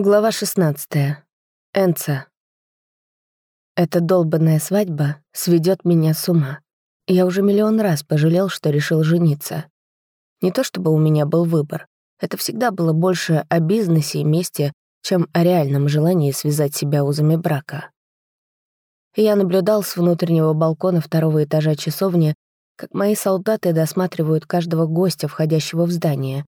Глава 16. Энца. Эта долбанная свадьба сведет меня с ума. Я уже миллион раз пожалел, что решил жениться. Не то чтобы у меня был выбор. Это всегда было больше о бизнесе и месте, чем о реальном желании связать себя узами брака. Я наблюдал с внутреннего балкона второго этажа часовни, как мои солдаты досматривают каждого гостя, входящего в здание.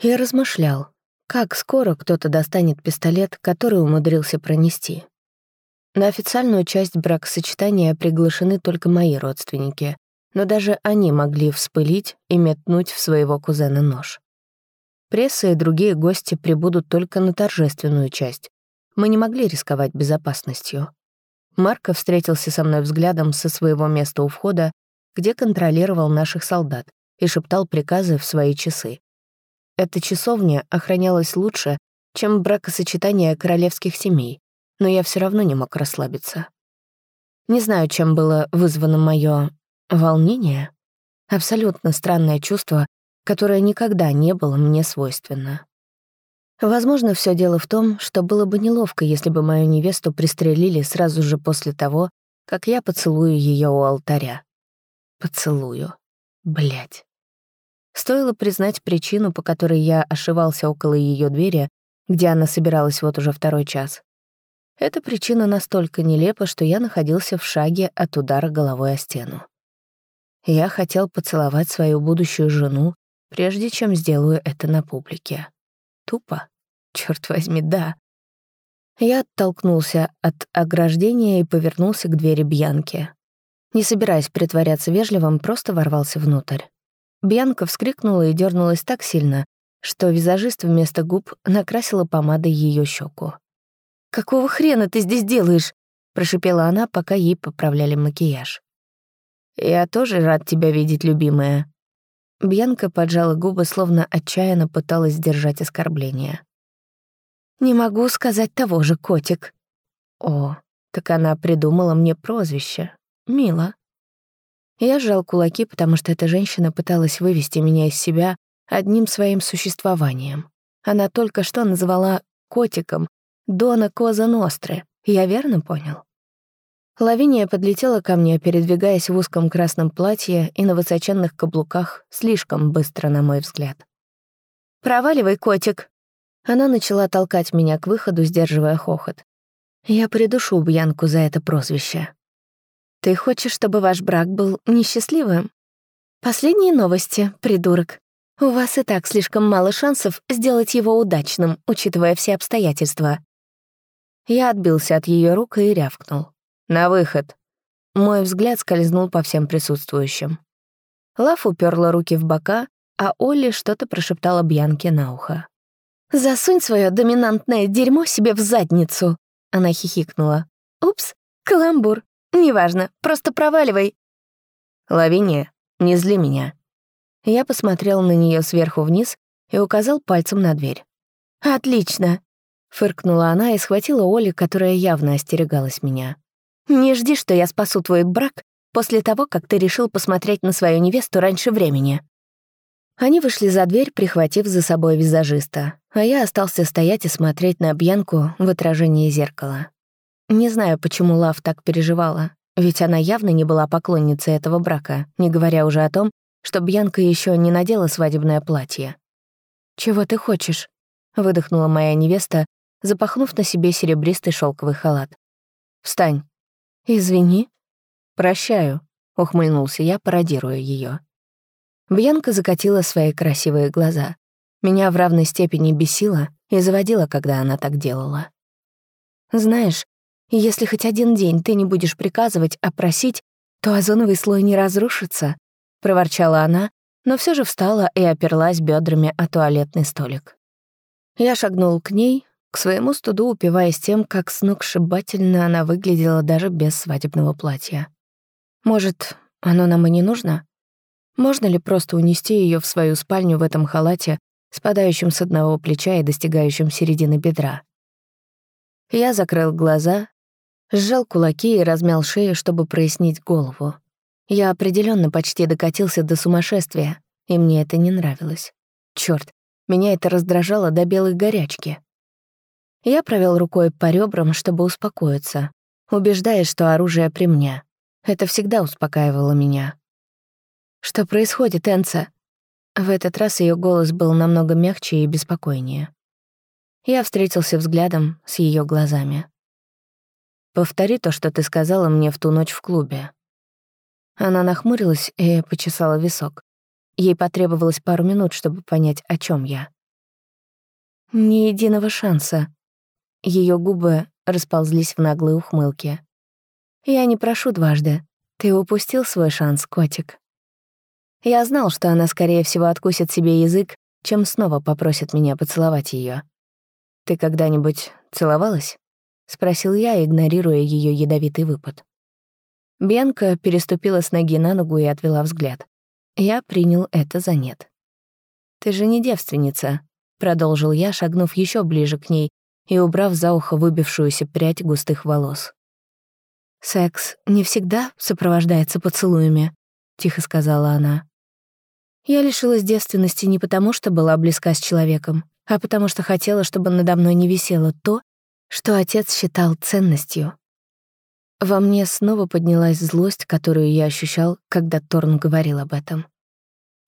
Я размышлял, как скоро кто-то достанет пистолет, который умудрился пронести? На официальную часть бракосочетания приглашены только мои родственники, но даже они могли вспылить и метнуть в своего кузена нож. Пресса и другие гости прибудут только на торжественную часть. Мы не могли рисковать безопасностью. Марко встретился со мной взглядом со своего места у входа, где контролировал наших солдат и шептал приказы в свои часы. Эта часовня охранялась лучше, чем бракосочетание королевских семей, но я все равно не мог расслабиться. Не знаю, чем было вызвано мое волнение. Абсолютно странное чувство, которое никогда не было мне свойственно. Возможно, все дело в том, что было бы неловко, если бы мою невесту пристрелили сразу же после того, как я поцелую ее у алтаря. Поцелую. Блять. Стоило признать причину, по которой я ошивался около ее двери, где она собиралась вот уже второй час. Эта причина настолько нелепа, что я находился в шаге от удара головой о стену. Я хотел поцеловать свою будущую жену, прежде чем сделаю это на публике. Тупо? Черт возьми, да. Я оттолкнулся от ограждения и повернулся к двери Бьянки. Не собираясь притворяться вежливым, просто ворвался внутрь. Бьянка вскрикнула и дернулась так сильно, что визажист вместо губ накрасила помадой ее щеку. «Какого хрена ты здесь делаешь?» — прошипела она, пока ей поправляли макияж. «Я тоже рад тебя видеть, любимая». Бьянка поджала губы, словно отчаянно пыталась сдержать оскорбление. «Не могу сказать того же, котик». «О, так она придумала мне прозвище. Мило». Я сжал кулаки, потому что эта женщина пыталась вывести меня из себя одним своим существованием. Она только что называла котиком Дона Коза Ностры. Я верно понял? Лавиния подлетела ко мне, передвигаясь в узком красном платье и на высоченных каблуках, слишком быстро, на мой взгляд. «Проваливай, котик!» Она начала толкать меня к выходу, сдерживая хохот. Я придушу Бьянку за это прозвище. Ты хочешь, чтобы ваш брак был несчастливым? Последние новости, придурок. У вас и так слишком мало шансов сделать его удачным, учитывая все обстоятельства. Я отбился от ее рук и рявкнул. «На выход!» Мой взгляд скользнул по всем присутствующим. Лав уперла руки в бока, а Олли что-то прошептала Бьянке на ухо. «Засунь свое доминантное дерьмо себе в задницу!» Она хихикнула. «Упс, каламбур. «Неважно, просто проваливай». «Лавиния, не зли меня». Я посмотрел на нее сверху вниз и указал пальцем на дверь. «Отлично», — фыркнула она и схватила Оли, которая явно остерегалась меня. «Не жди, что я спасу твой брак после того, как ты решил посмотреть на свою невесту раньше времени». Они вышли за дверь, прихватив за собой визажиста, а я остался стоять и смотреть на Бьянку в отражении зеркала. Не знаю, почему Лав так переживала, ведь она явно не была поклонницей этого брака, не говоря уже о том, что Бьянка еще не надела свадебное платье. «Чего ты хочешь?» — выдохнула моя невеста, запахнув на себе серебристый шелковый халат. «Встань». «Извини». «Прощаю», — ухмыльнулся я, пародируя ее. Бьянка закатила свои красивые глаза. Меня в равной степени бесило и заводила, когда она так делала. «Знаешь, если хоть один день ты не будешь приказывать, а просить, то озоновый слой не разрушится», — проворчала она, но все же встала и оперлась бедрами о туалетный столик. Я шагнул к ней, к своему студу упиваясь тем, как сногсшибательно она выглядела даже без свадебного платья. «Может, оно нам и не нужно? Можно ли просто унести ее в свою спальню в этом халате, спадающем с одного плеча и достигающем середины бедра?» Я закрыл глаза Сжал кулаки и размял шею, чтобы прояснить голову. Я определенно почти докатился до сумасшествия, и мне это не нравилось. Черт, меня это раздражало до белой горячки. Я провел рукой по ребрам, чтобы успокоиться, убеждаясь, что оружие при мне. Это всегда успокаивало меня. «Что происходит, Энца?» В этот раз ее голос был намного мягче и беспокойнее. Я встретился взглядом с ее глазами. «Повтори то, что ты сказала мне в ту ночь в клубе». Она нахмурилась и почесала висок. Ей потребовалось пару минут, чтобы понять, о чем я. «Ни единого шанса». Ее губы расползлись в наглой ухмылке. «Я не прошу дважды. Ты упустил свой шанс, котик». Я знал, что она, скорее всего, откусит себе язык, чем снова попросит меня поцеловать ее. «Ты когда-нибудь целовалась?» — спросил я, игнорируя ее ядовитый выпад. Бьянка переступила с ноги на ногу и отвела взгляд. Я принял это за нет. «Ты же не девственница», — продолжил я, шагнув еще ближе к ней и убрав за ухо выбившуюся прядь густых волос. «Секс не всегда сопровождается поцелуями», — тихо сказала она. Я лишилась девственности не потому, что была близка с человеком, а потому что хотела, чтобы надо мной не висело то, что отец считал ценностью. Во мне снова поднялась злость, которую я ощущал, когда Торн говорил об этом.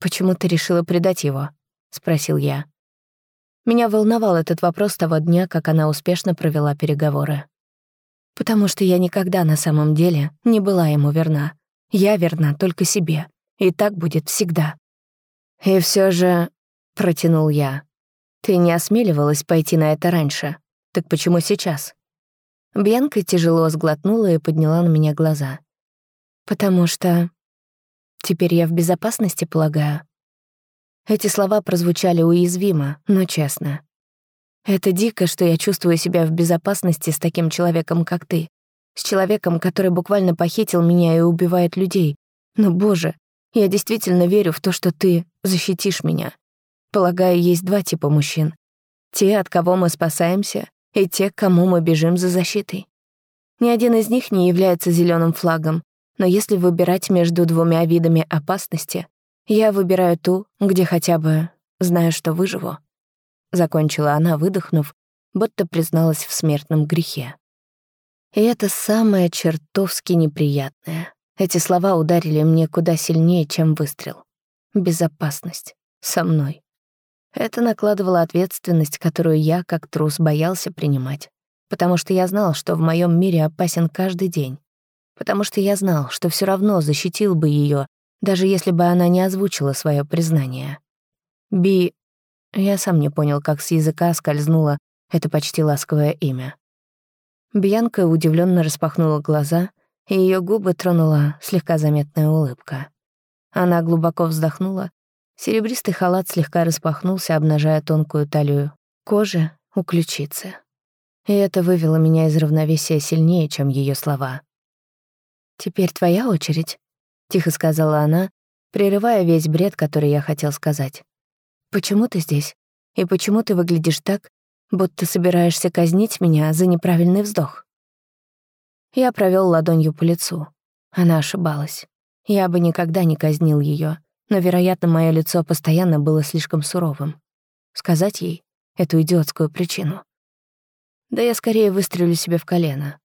«Почему ты решила предать его?» — спросил я. Меня волновал этот вопрос того дня, как она успешно провела переговоры. Потому что я никогда на самом деле не была ему верна. Я верна только себе. И так будет всегда. «И все же...» — протянул я. «Ты не осмеливалась пойти на это раньше. Так почему сейчас?» Бьянка тяжело сглотнула и подняла на меня глаза. «Потому что... Теперь я в безопасности, полагаю». Эти слова прозвучали уязвимо, но честно. Это дико, что я чувствую себя в безопасности с таким человеком, как ты. С человеком, который буквально похитил меня и убивает людей. Но, боже, я действительно верю в то, что ты защитишь меня. Полагаю, есть два типа мужчин. Те, от кого мы спасаемся, и те, к кому мы бежим за защитой. Ни один из них не является зеленым флагом, но если выбирать между двумя видами опасности, я выбираю ту, где хотя бы знаю, что выживу. Закончила она, выдохнув, будто призналась в смертном грехе. И это самое чертовски неприятное. Эти слова ударили мне куда сильнее, чем выстрел. Безопасность. Со мной. Это накладывало ответственность, которую я, как трус, боялся принимать. Потому что я знал, что в моем мире опасен каждый день. Потому что я знал, что все равно защитил бы ее, даже если бы она не озвучила свое признание. Би... Я сам не понял, как с языка скользнуло это почти ласковое имя. Бьянка удивленно распахнула глаза, и ее губы тронула слегка заметная улыбка. Она глубоко вздохнула, серебристый халат слегка распахнулся, обнажая тонкую талию кожи у ключицы. И это вывело меня из равновесия сильнее, чем ее слова. «Теперь твоя очередь», — тихо сказала она, прерывая весь бред, который я хотел сказать. «Почему ты здесь? И почему ты выглядишь так, будто собираешься казнить меня за неправильный вздох?» Я провел ладонью по лицу. Она ошибалась. Я бы никогда не казнил ее, но, вероятно, мое лицо постоянно было слишком суровым. Сказать ей эту идиотскую причину. Да я скорее выстрелю себе в колено.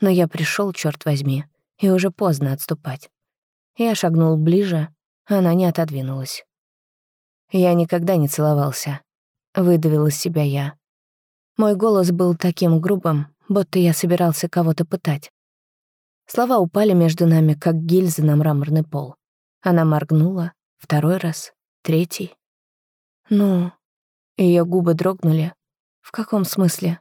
Но я пришел, черт возьми, и уже поздно отступать. Я шагнул ближе, она не отодвинулась. Я никогда не целовался. Выдавил из себя я. Мой голос был таким грубым, будто я собирался кого-то пытать. Слова упали между нами, как гильзы на мраморный пол. Она моргнула, второй раз, третий. Ну, ее губы дрогнули. В каком смысле?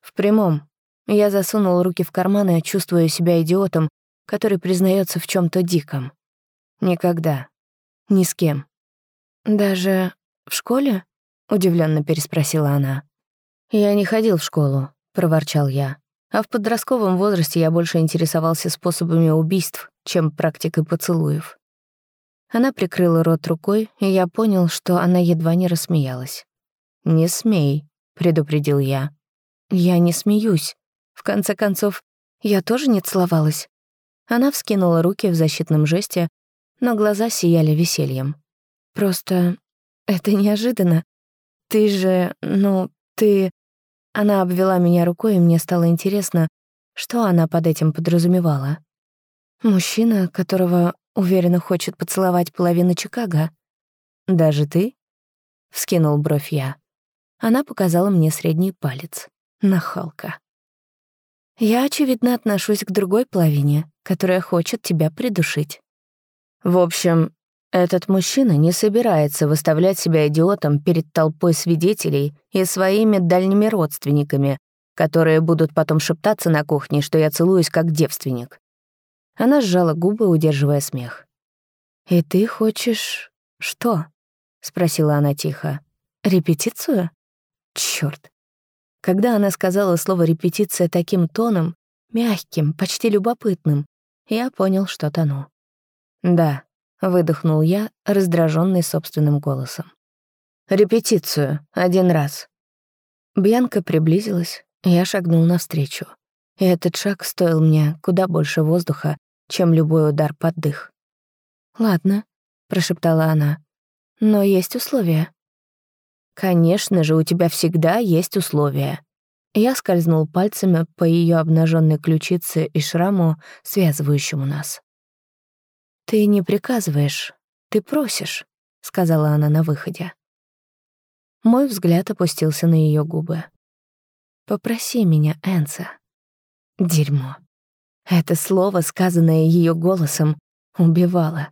В прямом. Я засунул руки в карманы, чувствуя себя идиотом, который признается в чем то диком. Никогда. Ни с кем. «Даже в школе?» — удивленно переспросила она. «Я не ходил в школу. — проворчал я. А в подростковом возрасте я больше интересовался способами убийств, чем практикой поцелуев. Она прикрыла рот рукой, и я понял, что она едва не рассмеялась. «Не смей», — предупредил я. «Я не смеюсь. В конце концов, я тоже не целовалась». Она вскинула руки в защитном жесте, но глаза сияли весельем. «Просто это неожиданно. Ты же, ну, ты...» Она обвела меня рукой, и мне стало интересно, что она под этим подразумевала. Мужчина, которого уверенно хочет поцеловать половину Чикаго. «Даже ты?» — вскинул бровь я. Она показала мне средний палец. Нахалка. «Я, очевидно, отношусь к другой половине, которая хочет тебя придушить». В общем, этот мужчина не собирается выставлять себя идиотом перед толпой свидетелей и своими дальними родственниками, которые будут потом шептаться на кухне, что я целуюсь как девственник. Она сжала губы, удерживая смех. «И ты хочешь... что?» — спросила она тихо. «Репетицию?» Чёрт. Когда она сказала слово «репетиция» таким тоном, мягким, почти любопытным, я понял, что тону. «Да», Выдохнул я, раздраженный собственным голосом. «Репетицию. Один раз». Бьянка приблизилась, я шагнул навстречу. И этот шаг стоил мне куда больше воздуха, чем любой удар под дых. «Ладно», — прошептала она, — «но есть условия». «Конечно же, у тебя всегда есть условия». Я скользнул пальцами по ее обнаженной ключице и шраму, связывающему нас. «Ты не приказываешь, ты просишь», — сказала она на выходе. Мой взгляд опустился на ее губы. «Попроси меня, Энса». Дерьмо. Это слово, сказанное ее голосом, убивало.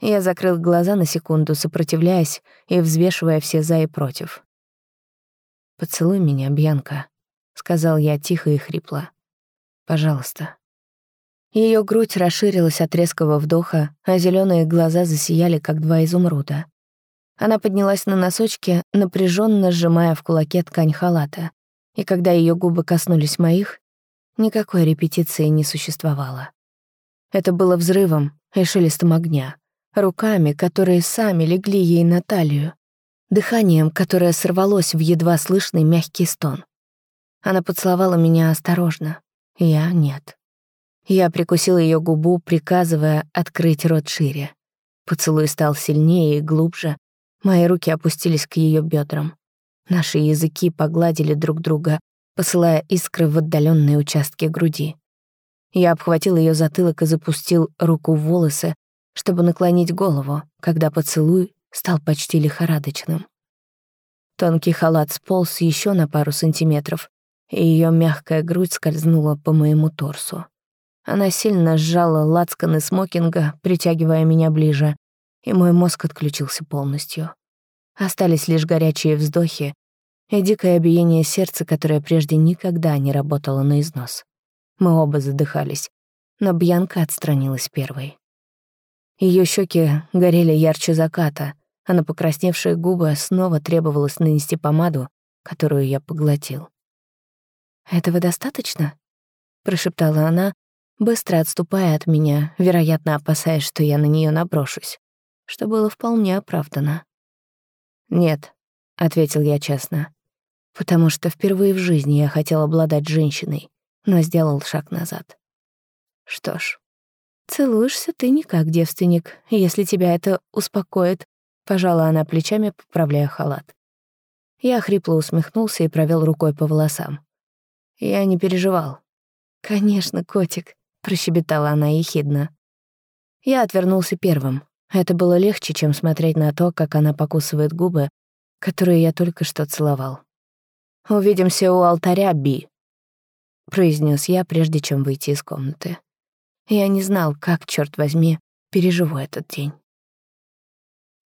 Я закрыл глаза на секунду, сопротивляясь и взвешивая все «за» и «против». «Поцелуй меня, Бьянка», — сказал я тихо и хрипло. «Пожалуйста». Ее грудь расширилась от резкого вдоха, а зеленые глаза засияли, как два изумруда. Она поднялась на носочки, напряженно сжимая в кулаке ткань халата. И когда ее губы коснулись моих, никакой репетиции не существовало. Это было взрывом и шелестом огня, руками, которые сами легли ей на талию, дыханием, которое сорвалось в едва слышный мягкий стон. Она поцеловала меня осторожно, я — нет. Я прикусил ее губу, приказывая открыть рот шире. Поцелуй стал сильнее и глубже. Мои руки опустились к ее бедрам. Наши языки погладили друг друга, посылая искры в отдаленные участки груди. Я обхватил ее затылок и запустил руку в волосы, чтобы наклонить голову, когда поцелуй стал почти лихорадочным. Тонкий халат сполз еще на пару сантиметров, и ее мягкая грудь скользнула по моему торсу. Она сильно сжала лацканы смокинга, притягивая меня ближе, и мой мозг отключился полностью. Остались лишь горячие вздохи и дикое биение сердца, которое прежде никогда не работало на износ. Мы оба задыхались, но Бьянка отстранилась первой. Ее щеки горели ярче заката, а на покрасневшие губы снова требовалось нанести помаду, которую я поглотил. «Этого достаточно?» — прошептала она, быстро отступая от меня, вероятно, опасаясь, что я на нее наброшусь, что было вполне оправдано. «Нет», — ответил я честно, потому что впервые в жизни я хотел обладать женщиной, но сделал шаг назад. Что ж, целуешься ты не как девственник, если тебя это успокоит, пожала она плечами, поправляя халат. Я хрипло усмехнулся и провел рукой по волосам. Я не переживал. «Конечно, котик», прощебетала она ехидно. Я отвернулся первым. Это было легче, чем смотреть на то, как она покусывает губы, которые я только что целовал. «Увидимся у алтаря, Би», — произнес я, прежде чем выйти из комнаты. Я не знал, как, черт возьми, переживу этот день.